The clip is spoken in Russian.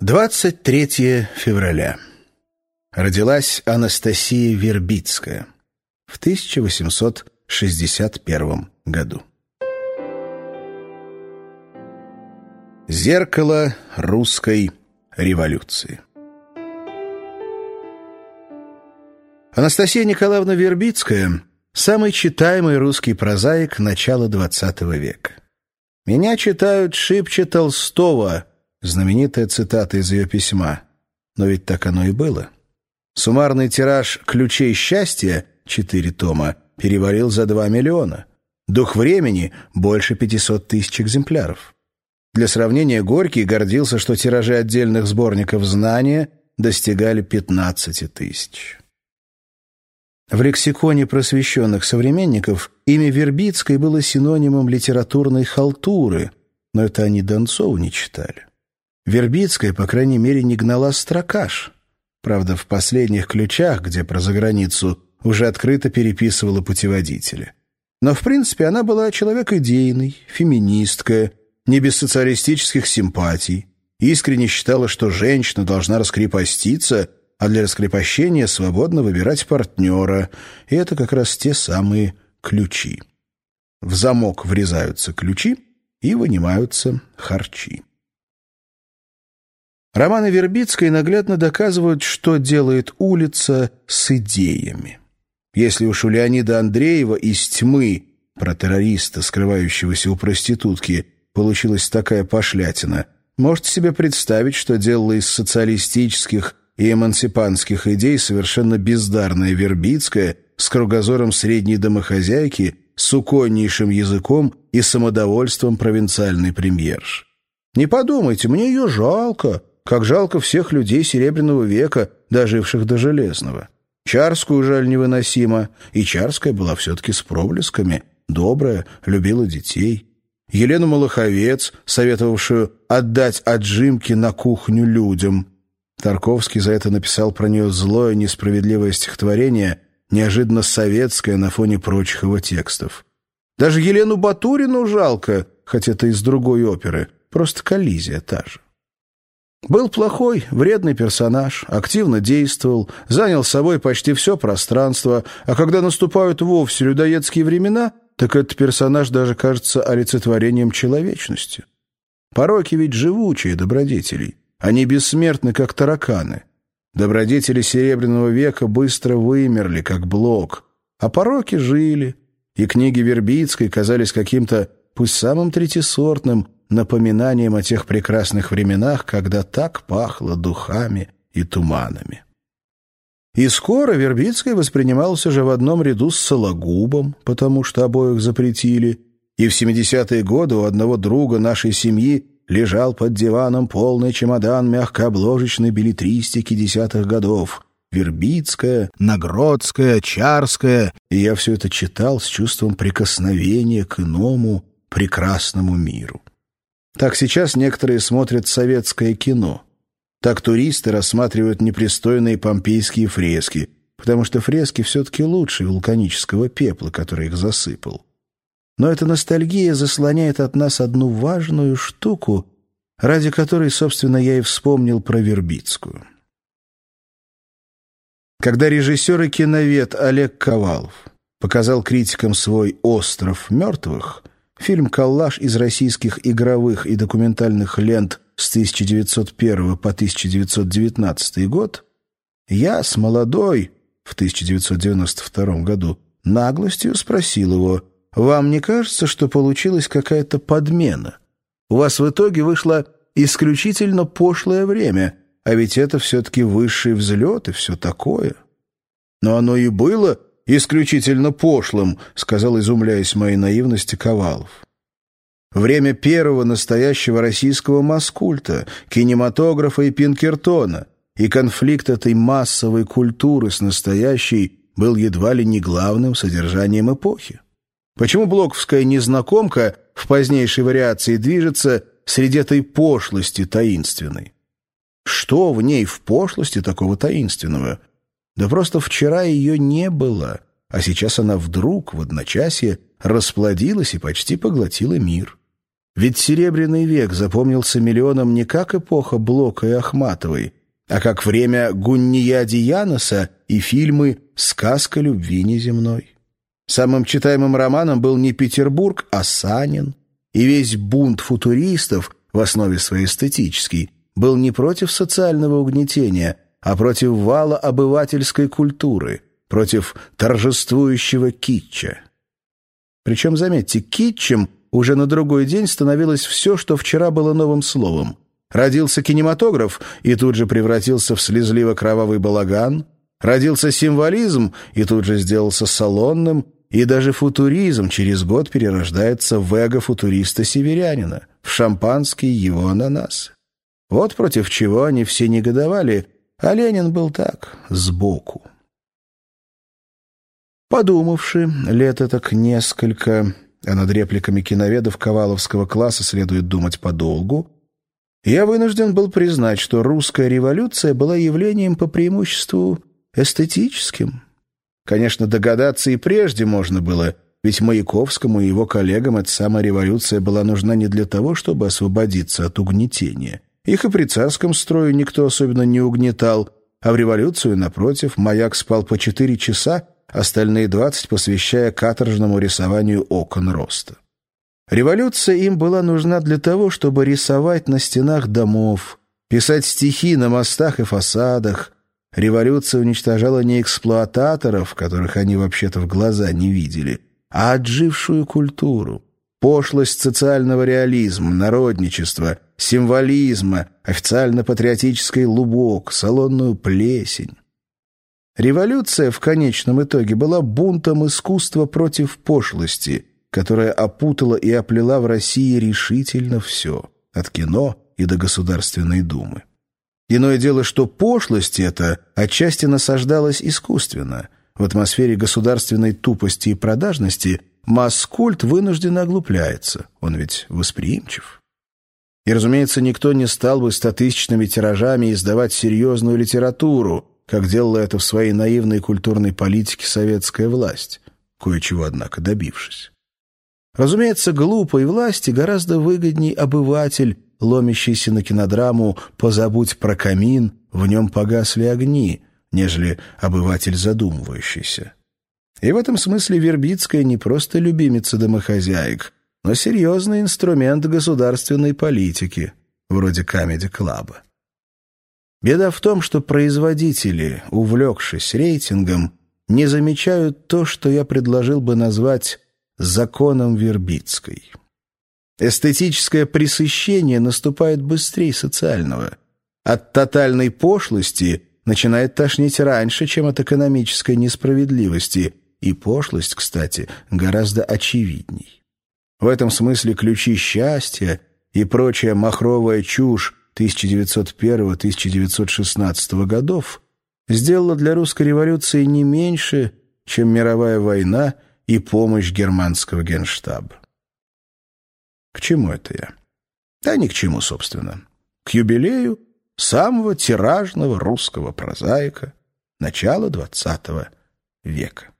23 февраля. Родилась Анастасия Вербицкая в 1861 году. Зеркало русской революции. Анастасия Николаевна Вербицкая – самый читаемый русский прозаик начала XX века. «Меня читают шибче Толстого», знаменитая цитата из ее письма. Но ведь так оно и было. Суммарный тираж «Ключей счастья» — четыре тома — перевалил за два миллиона. «Дух времени» — больше 500 тысяч экземпляров. Для сравнения, Горький гордился, что тиражи отдельных сборников «Знания» достигали 15 тысяч. В лексиконе просвещенных современников имя Вербицкой было синонимом литературной халтуры, но это они Донцову не читали. Вербицкая, по крайней мере, не гнала строкаж. Правда, в последних ключах, где про заграницу, уже открыто переписывала путеводители. Но, в принципе, она была человек идейный, феминистка, не без социалистических симпатий, искренне считала, что женщина должна раскрепоститься, а для раскрепощения свободно выбирать партнера, и это как раз те самые ключи. В замок врезаются ключи и вынимаются харчи. Романы Вербицкой наглядно доказывают, что делает улица с идеями. Если уж у Леонида Андреева из тьмы про террориста, скрывающегося у проститутки, получилась такая пошлятина, можете себе представить, что делала из социалистических и эмансипанских идей совершенно бездарная Вербицкая с кругозором средней домохозяйки, суконнейшим языком и самодовольством провинциальной премьерш. «Не подумайте, мне ее жалко», как жалко всех людей Серебряного века, доживших до Железного. Чарскую жаль невыносимо, и Чарская была все-таки с проблесками, добрая, любила детей. Елену Малаховец, советовавшую отдать отжимки на кухню людям. Тарковский за это написал про нее злое, несправедливое стихотворение, неожиданно советское на фоне прочих его текстов. Даже Елену Батурину жалко, хотя это из другой оперы, просто коллизия та же. Был плохой, вредный персонаж, активно действовал, занял собой почти все пространство, а когда наступают вовсе людоедские времена, так этот персонаж даже кажется олицетворением человечности. Пороки ведь живучие добродетелей, они бессмертны, как тараканы. Добродетели Серебряного века быстро вымерли, как блок, а пороки жили, и книги Вербицкой казались каким-то, пусть самым третисортным, напоминанием о тех прекрасных временах, когда так пахло духами и туманами. И скоро Вербицкая воспринимался же в одном ряду с Сологубом, потому что обоих запретили, и в 70-е годы у одного друга нашей семьи лежал под диваном полный чемодан мягкообложечной билетристики десятых годов. Вербицкая, Нагродская, Чарская, и я все это читал с чувством прикосновения к иному прекрасному миру. Так сейчас некоторые смотрят советское кино. Так туристы рассматривают непристойные помпейские фрески, потому что фрески все-таки лучше вулканического пепла, который их засыпал. Но эта ностальгия заслоняет от нас одну важную штуку, ради которой, собственно, я и вспомнил про Вербицкую. Когда режиссер и киновед Олег Ковалов показал критикам свой «Остров мертвых», Фильм «Коллаж» из российских игровых и документальных лент с 1901 по 1919 год я с молодой, в 1992 году, наглостью спросил его, «Вам не кажется, что получилась какая-то подмена? У вас в итоге вышло исключительно пошлое время, а ведь это все-таки высший взлет и все такое». Но оно и было исключительно пошлым», — сказал, изумляясь моей наивности, Ковалов. Время первого настоящего российского маскульта, кинематографа и Пинкертона, и конфликт этой массовой культуры с настоящей был едва ли не главным содержанием эпохи. Почему блоковская незнакомка в позднейшей вариации движется среди этой пошлости таинственной? Что в ней в пошлости такого таинственного? Да просто вчера ее не было, а сейчас она вдруг, в одночасье, расплодилась и почти поглотила мир. Ведь Серебряный век запомнился миллионам не как эпоха Блока и Ахматовой, а как время Гуннияди Яноса и фильмы «Сказка любви неземной». Самым читаемым романом был не Петербург, а Санин. И весь бунт футуристов, в основе своей эстетический, был не против социального угнетения, а против вала обывательской культуры, против торжествующего китча. Причем, заметьте, китчем уже на другой день становилось все, что вчера было новым словом. Родился кинематограф и тут же превратился в слезливо-кровавый балаган. Родился символизм и тут же сделался салонным. И даже футуризм через год перерождается в эго-футуриста-северянина, в шампанский его ананасы. Вот против чего они все негодовали, а Ленин был так, сбоку. Подумавши, лет так несколько, а над репликами киноведов Коваловского класса следует думать подолгу, я вынужден был признать, что русская революция была явлением по преимуществу эстетическим. Конечно, догадаться и прежде можно было, ведь Маяковскому и его коллегам эта самая революция была нужна не для того, чтобы освободиться от угнетения. Их и при царском строе никто особенно не угнетал, а в революцию, напротив, маяк спал по четыре часа, остальные двадцать посвящая каторжному рисованию окон роста. Революция им была нужна для того, чтобы рисовать на стенах домов, писать стихи на мостах и фасадах. Революция уничтожала не эксплуататоров, которых они вообще-то в глаза не видели, а отжившую культуру, пошлость социального реализма, народничества, символизма, официально-патриотический лубок, салонную плесень. Революция в конечном итоге была бунтом искусства против пошлости – которая опутала и оплела в России решительно все, от кино и до Государственной Думы. Иное дело, что пошлость эта отчасти насаждалась искусственно. В атмосфере государственной тупости и продажности масс-культ вынужденно оглупляется, он ведь восприимчив. И, разумеется, никто не стал бы стотысячными тиражами издавать серьезную литературу, как делала это в своей наивной культурной политике советская власть, кое-чего, однако, добившись. Разумеется, глупой власти гораздо выгодней обыватель, ломящийся на кинодраму «Позабудь про камин, в нем погасли огни», нежели обыватель задумывающийся. И в этом смысле Вербицкая не просто любимица домохозяек, но серьезный инструмент государственной политики, вроде комедий-клаба. Беда в том, что производители, увлекшись рейтингом, не замечают то, что я предложил бы назвать законом Вербицкой. Эстетическое пресыщение наступает быстрее социального. От тотальной пошлости начинает тошнить раньше, чем от экономической несправедливости, и пошлость, кстати, гораздо очевидней. В этом смысле ключи счастья и прочая махровая чушь 1901-1916 годов сделала для русской революции не меньше, чем мировая война – и помощь германского генштаба. К чему это я? Да ни к чему, собственно. К юбилею самого тиражного русского прозаика начала XX века.